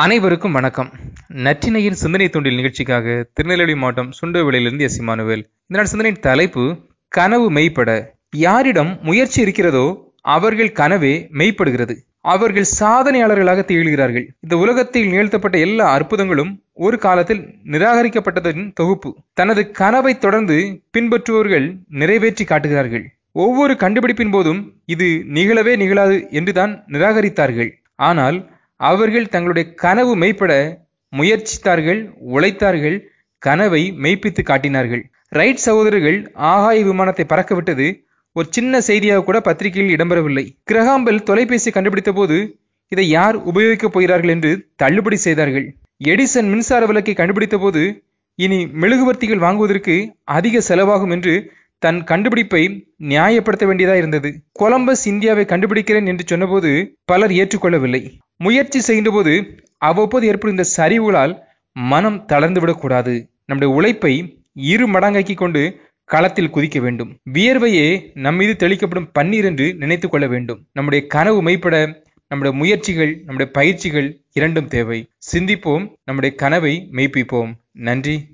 அனைவருக்கும் வணக்கம். நற்றினையின் சிந்தனை தொண்டில் நிகழ்ச்சிக்காக திருநெல்வேலி மாவட்டம் சுண்டவிலையிலிருந்து எஸ். இமானுவேல். இந்த நாள் சிந்தனையின் தலைப்பு கனவு மெய்ப்பட. யாரிடம் முயற்சி இருக்கிறதோ அவர்கள் கனவே மெய்ப்படுகிறது. அவர்கள் சாதனையாளர்களாக திகழ்கிறார்கள். இந்த உலகத்தில் நிகழ்த்தப்பட்ட எல்லா அற்புதங்களும் ஒரு காலத்தில் நிராகரிக்கப்பட்டதன் தொகுப்பு. தனது கனவை தொடர்ந்து பின்பற்றுபவர்கள் நிறைவேற்றி காட்டுகிறார்கள். ஒவ்வொரு கண்டுபிடிப்பின் போதும் இது நிகழவே நிகழாது என்றுதான் நிராகரித்தார்கள். ஆனால் அவர்கள் தங்களுடைய கனவு மெய்ப்பட முயற்சித்தார்கள் உழைத்தார்கள் கனவை மெய்ப்பித்து காட்டினார்கள். ரைட் சகோதரர்கள் ஆகாய விமானத்தை பறக்கவிட்டது. ஒரு சின்ன செய்தியாக கூட பத்திரிகையில் இடம்பெறவில்லை. கிரகாம்பல் தொலைபேசி கண்டுபிடித்த போது இதை யார் உபயோகிக்கப் போகிறார்கள் என்று தள்ளுபடி செய்தார்கள். எடிசன் மின்சார விளக்கை கண்டுபிடித்த போது இனி மெழுகுவர்த்திகள் வாங்குவதற்கு அதிக செலவாகும் என்று தன் கண்டுபிடிப்பை நியாயப்படுத்த வேண்டியதா இருந்தது. கொலம்பஸ் இந்தியாவை கண்டுபிடிக்கிறேன் என்று சொன்னபோது பலர் ஏற்றுக்கொள்ளவில்லை. முயற்சி செய்கின்றபோது அவ்வப்போது ஏற்படும் இந்த சரிவுகளால் மனம் தளர்ந்து விடக்கூடாது நம்முடைய உழைப்பை இரு மடங்காக்கி கொண்டு களத்தில் குதிக்க வேண்டும். வியர்வையே நம் மீது தெளிக்கப்படும் பன்னீர் என்று நினைத்து கொள்ள வேண்டும். நம்முடைய கனவு மெய்ப்பட நம்முடைய முயற்சிகள் நம்முடைய பயிற்சிகள் இரண்டும் தேவை. சிந்திப்போம் நம்முடைய கனவை மெய்ப்பிப்போம். நன்றி.